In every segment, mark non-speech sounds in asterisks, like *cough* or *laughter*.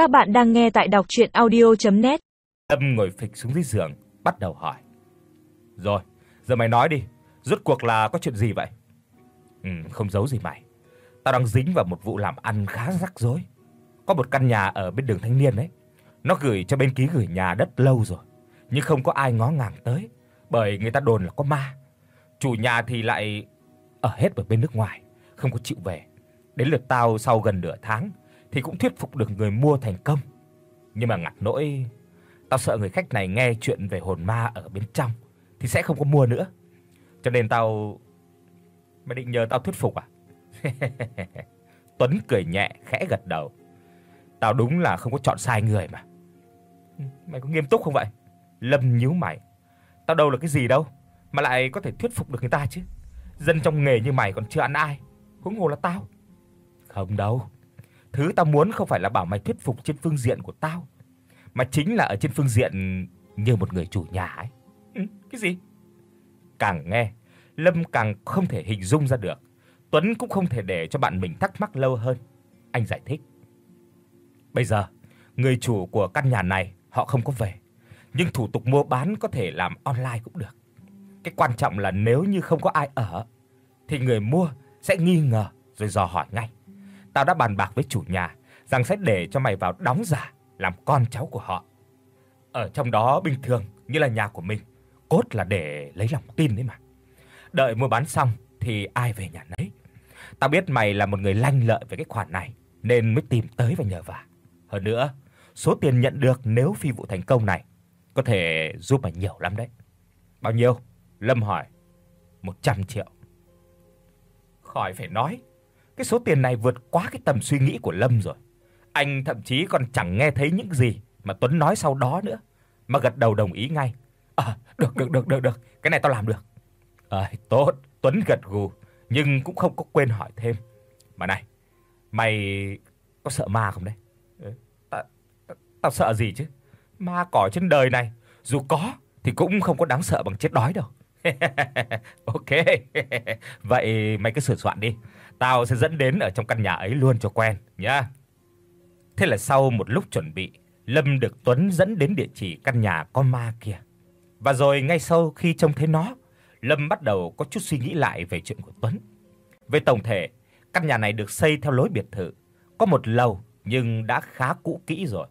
Các bạn đang nghe tại đọc audio net tâm ngồi phịch xuống dưới giường, bắt đầu hỏi. "Rồi, giờ mày nói đi, rốt cuộc là có chuyện gì vậy?" "Ừ, không giấu gì mày. Tao đang dính vào một vụ làm ăn khá rắc rối. Có một căn nhà ở bên đường Thanh Niên đấy, nó gửi cho bên ký gửi nhà đất lâu rồi, nhưng không có ai ngó ngàng tới, bởi người ta đồn là có ma. Chủ nhà thì lại ở hết ở bên nước ngoài, không có chịu về. Đến lượt tao sau gần nửa tháng thì cũng thuyết phục được người mua thành công. Nhưng mà ngặt nỗi tao sợ người khách này nghe chuyện về hồn ma ở bên trong thì sẽ không có mua nữa. Cho nên tao mày định nhờ tao thuyết phục à? *laughs* Tuấn cười nhẹ khẽ gật đầu. Tao đúng là không có chọn sai người mà. Mày có nghiêm túc không vậy? Lâm nhíu mày. Tao đâu là cái gì đâu mà lại có thể thuyết phục được người ta chứ. Dân trong nghề như mày còn chưa ăn ai, huống hồ là tao. Không đâu. Thứ tao muốn không phải là bảo mày thuyết phục trên phương diện của tao, mà chính là ở trên phương diện như một người chủ nhà ấy. Ừ, cái gì? Càng nghe, Lâm càng không thể hình dung ra được. Tuấn cũng không thể để cho bạn mình thắc mắc lâu hơn. Anh giải thích. Bây giờ, người chủ của căn nhà này họ không có về, nhưng thủ tục mua bán có thể làm online cũng được. Cái quan trọng là nếu như không có ai ở thì người mua sẽ nghi ngờ rồi dò hỏi ngay. Tao đã bàn bạc với chủ nhà rằng sẽ để cho mày vào đóng giả làm con cháu của họ. Ở trong đó bình thường như là nhà của mình, cốt là để lấy lòng tin đấy mà. Đợi mua bán xong thì ai về nhà nấy. Tao biết mày là một người lanh lợi về cái khoản này nên mới tìm tới và nhờ vả. Hơn nữa, số tiền nhận được nếu phi vụ thành công này có thể giúp mày nhiều lắm đấy. Bao nhiêu? Lâm hỏi. 100 triệu. Khỏi phải nói, cái số tiền này vượt quá cái tầm suy nghĩ của Lâm rồi. Anh thậm chí còn chẳng nghe thấy những gì mà Tuấn nói sau đó nữa, mà gật đầu đồng ý ngay. À, được được được được được, cái này tao làm được. À, tốt, Tuấn gật gù, nhưng cũng không có quên hỏi thêm. Mà này, mày có sợ ma không đấy? Tao ta, ta sợ gì chứ? Ma cỏ trên đời này, dù có thì cũng không có đáng sợ bằng chết đói đâu. *laughs* ok. *laughs* Vậy mày cứ sửa soạn đi. Tao sẽ dẫn đến ở trong căn nhà ấy luôn cho quen nhá. Thế là sau một lúc chuẩn bị, Lâm được Tuấn dẫn đến địa chỉ căn nhà con ma kia. Và rồi ngay sau khi trông thấy nó, Lâm bắt đầu có chút suy nghĩ lại về chuyện của Tuấn. Về tổng thể, căn nhà này được xây theo lối biệt thự, có một lầu nhưng đã khá cũ kỹ rồi.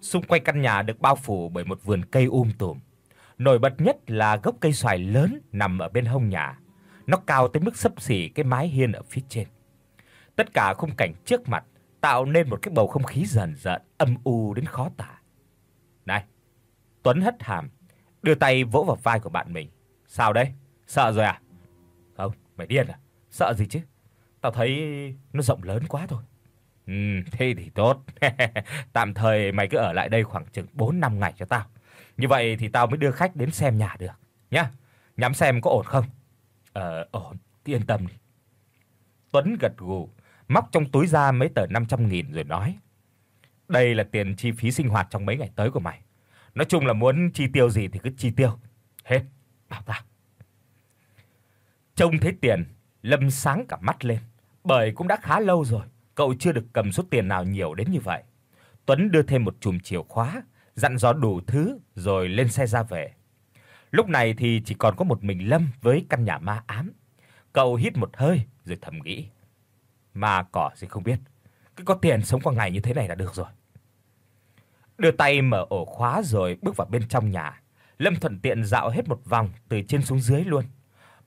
Xung quanh căn nhà được bao phủ bởi một vườn cây um tùm. Nổi bật nhất là gốc cây xoài lớn nằm ở bên hông nhà. Nó cao tới mức xấp xỉ cái mái hiên ở phía trên. Tất cả khung cảnh trước mặt tạo nên một cái bầu không khí dần dần âm u đến khó tả. Này, Tuấn hất hàm, đưa tay vỗ vào vai của bạn mình. Sao đấy? Sợ rồi à? Không, mày điên à? Sợ gì chứ? Tao thấy nó rộng lớn quá thôi. Ừ, thế thì tốt. *laughs* Tạm thời mày cứ ở lại đây khoảng chừng 4 năm ngày cho tao. Như vậy thì tao mới đưa khách đến xem nhà được nhá. Nhắm xem có ổn không? Ờ ổn, yên tâm đi. Tuấn gật gù, móc trong túi ra mấy tờ 500 nghìn rồi nói: "Đây là tiền chi phí sinh hoạt trong mấy ngày tới của mày. Nói chung là muốn chi tiêu gì thì cứ chi tiêu, hết, bảo tao." Trông thấy tiền, Lâm sáng cả mắt lên, bởi cũng đã khá lâu rồi cậu chưa được cầm số tiền nào nhiều đến như vậy. Tuấn đưa thêm một chùm chìa khóa, dặn dò đủ thứ rồi lên xe ra về. Lúc này thì chỉ còn có một mình Lâm với căn nhà ma ám. Cậu hít một hơi rồi thầm nghĩ, mà cỏ gì không biết, cứ có tiền sống qua ngày như thế này là được rồi. Đưa tay mở ổ khóa rồi bước vào bên trong nhà. Lâm thuận tiện dạo hết một vòng từ trên xuống dưới luôn.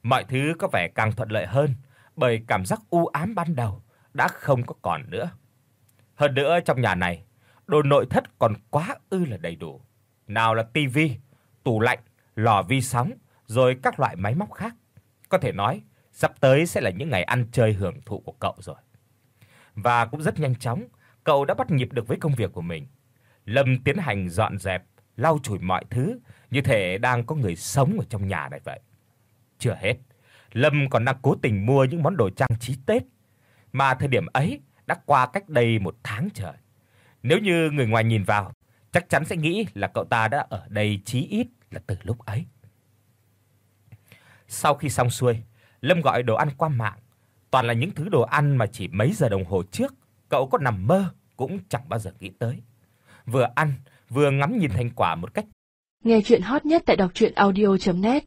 Mọi thứ có vẻ càng thuận lợi hơn bởi cảm giác u ám ban đầu đã không có còn nữa. Hơn nữa trong nhà này, đồ nội thất còn quá ư là đầy đủ. Nào là tivi, tủ lạnh, lò vi sóng, rồi các loại máy móc khác. Có thể nói, sắp tới sẽ là những ngày ăn chơi hưởng thụ của cậu rồi. Và cũng rất nhanh chóng, cậu đã bắt nhịp được với công việc của mình. Lâm tiến hành dọn dẹp, lau chùi mọi thứ, như thể đang có người sống ở trong nhà này vậy. Chưa hết, Lâm còn đang cố tình mua những món đồ trang trí Tết, mà thời điểm ấy đã qua cách đây một tháng trời. Nếu như người ngoài nhìn vào, chắc chắn sẽ nghĩ là cậu ta đã ở đây chí ít là từ lúc ấy. Sau khi xong xuôi, Lâm gọi đồ ăn qua mạng, toàn là những thứ đồ ăn mà chỉ mấy giờ đồng hồ trước cậu có nằm mơ cũng chẳng bao giờ nghĩ tới. vừa ăn vừa ngắm nhìn thành quả một cách. Nghe truyện hot nhất tại doctruyenaudio.net